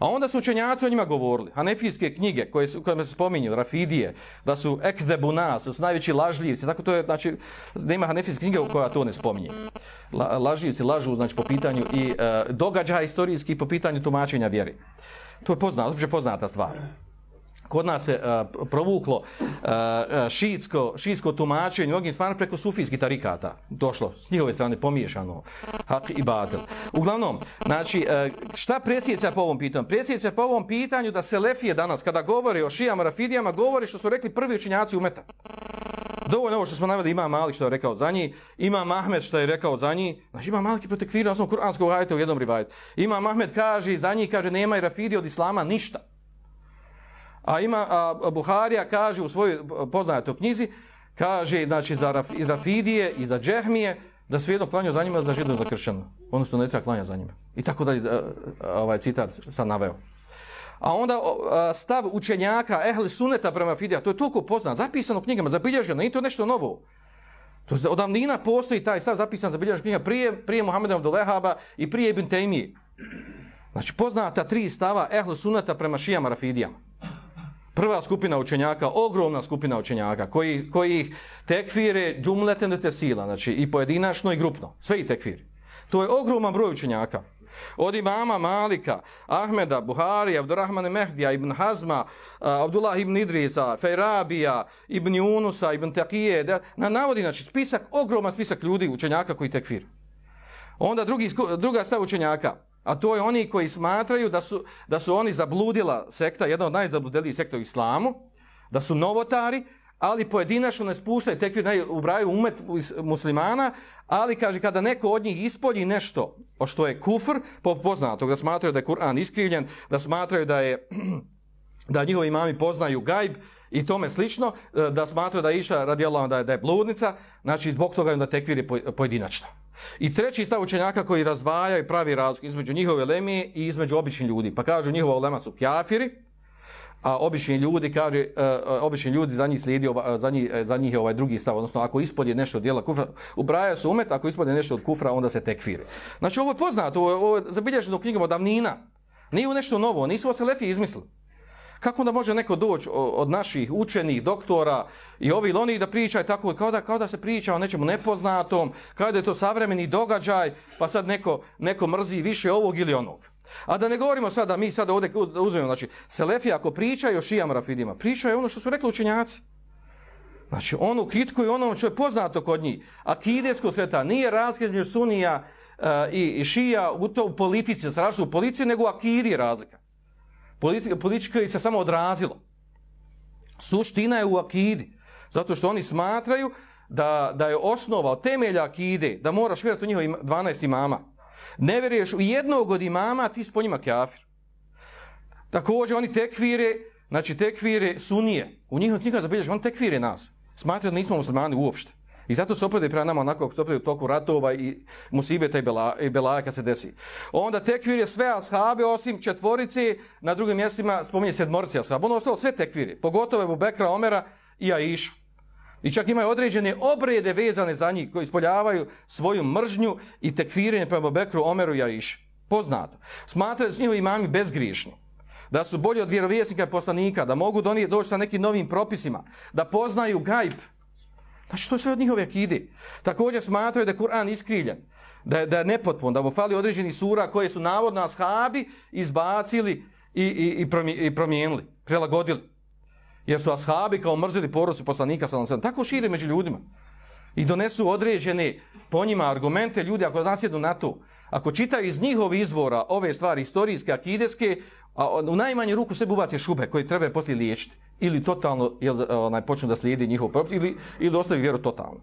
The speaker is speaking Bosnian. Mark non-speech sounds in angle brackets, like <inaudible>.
A onda su učenjaci o njima govorili, hanefijske knjige koje su, kojima se spominju, Rafidije, da su ekdebunas, da su najveći lažljivci, tako to je, znači, nema hanefijske knjige koja to ne spominje. La, lažljivci lažu, znači, po pitanju i e, događaja istorijskih, po pitanju tumačenja vjeri. To je poznata, uopće poznata stvar kod nas se uh, provuklo uh, šiitsko, šiitsko tumačenje mnogim stvarima preko sufijskih tarikata. Došlo s njihove strane pomiješano hak i batel. Uglavnom, znači, uh, šta presjeća po ovom pitanju? Presjeća po ovom pitanju da Selefije danas, kada govori o šijama, rafidijama, govori što su rekli prvi učinjaci umeta. Dovoljno ovo što smo naveli, ima Malik što je rekao za njih, ima Mahmed što je rekao za njih, znači ima Malik i protekvira osnovu kuranskog ajta u jednom rivajetu. Ima Mahmed kaže, za njih kaže, nema i rafidi od islama ništa. A ima a Buharija kaže u svojoj poznatoj knjizi kaže znači za Raf, i Rafidije i za Džehmije da svejedno klanja za njima za židom za kršćanu. Odnosno ne treba klanja za njima. I tako dalje e, ovaj citat sam naveo. A onda stav učenjaka ehli suneta prema Fidija, to je toliko poznat, zapisano u knjigama, zabilježeno, nije to nešto novo. To je odavnina postoji taj stav zapisan zabilježeno knjiga prije, prije Muhammeda Abdulehaba i prije Ibn Taymi. Znači poznata tri stava ehli suneta prema šijama Rafidijama prva skupina učenjaka, ogromna skupina učenjaka, koji, koji ih tekfire džumleten te sila, znači i pojedinačno i grupno, sve i tekfiri. To je ogroman broj učenjaka. Od imama Malika, Ahmeda, Buhari, Abdurrahmane Mehdija, Ibn Hazma, Abdullah ibn Idrisa, Fejrabija, Ibn Yunusa, Ibn Taqije, da, na navodi, znači spisak, ogroman spisak ljudi, učenjaka koji tekfir. Onda drugi, druga stav učenjaka, A to je oni koji smatraju da su, da su oni zabludila sekta, jedna od najzabludelijih sekta u islamu, da su novotari, ali pojedinačno ne spuštaju tekvir, ne ubraju umet muslimana, ali kaže kada neko od njih ispolji nešto o što je kufr, poznatog, da smatraju da je Kur'an iskrivljen, da smatraju da je <clears throat> da njihovi imami poznaju gajb i tome slično, e, da smatraju da je iša radi da je, da je bludnica, znači zbog toga je onda tekvir je pojedinačno. I treći stav učenjaka koji razvaja i pravi razliku između njihove leme i između običnih ljudi. Pa kažu njihova lema su kjafiri, a obični ljudi kaže uh, obični ljudi za njih slijedi ova, e, za njih za njih je ovaj drugi stav. Odnosno ako ispod je nešto djela kufra ubraja se umet ako ispod je nešto od kufra onda se tekfiri. Znači ovo je poznato ovo je, ovo je zabilježeno u knjigama davnina. Nije u nešto novo nisu se lefi izmislili. Kako da može neko doći od naših učenih, doktora i ovi ili oni da pričaju tako, kao da, kao da se priča o nečemu nepoznatom, kao da je to savremeni događaj, pa sad neko, neko mrzi više ovog ili onog. A da ne govorimo sada, mi sada ovdje uzmemo, znači, Selefi ako pričaju o šijam rafidima, pričaju ono što su rekli učenjaci. Znači, onu kritku i ono što je poznato kod njih. Akidesko sveta nije razlika sunija uh, i, i šija u to u politici, da u policiji, nego u akidi razlika politika, politička se samo odrazilo. Suština je u akidi. Zato što oni smatraju da, da je osnova od temelja akide, da moraš vjerati u njihovi 12 imama. Ne vjeruješ u jednog od imama, ti si po njima kafir. Također oni tekvire, znači tekvire sunije. U njihovim knjigama zabilježi, oni tekvire nas. Smatraju da nismo muslimani uopšte. I zato se opredaju prema nama onako kako se opredaju u toku ratova i musibeta i, bela, i belaja kad se desi. Onda tekvir je sve ashabe osim četvorici, na drugim mjestima spominje sedmorici ashabe. Ono ostalo sve tekviri, pogotovo je Bekra, Omera i Aishu. I čak imaju određene obrede vezane za njih koji ispoljavaju svoju mržnju i tekvirenje prema Bekru, Omeru i Aishu. Poznato. Smatraju da su njihovi imami bezgrišni da su bolji od vjerovjesnika i poslanika, da mogu donijeti doći sa nekim novim propisima, da poznaju gajb, Znači, to je sve od njihove akide. Također smatraju da je Kur'an iskriljen, da je, da je nepotpun, da mu fali određeni sura koje su navodno ashabi izbacili i, i, i promijenili, prilagodili. Jer su ashabi kao mrzili porosu poslanika, sa sam, tako širi među ljudima. I donesu određene po njima argumente ljudi ako nasjednu na to. Ako čitaju iz njihovih izvora ove stvari istorijske, akideske, a u najmanju ruku sve ubace šube koje treba poslije liječiti ili totalno jel, onaj, počnu da slijedi njihov propis ili, ili ostavi vjeru totalno.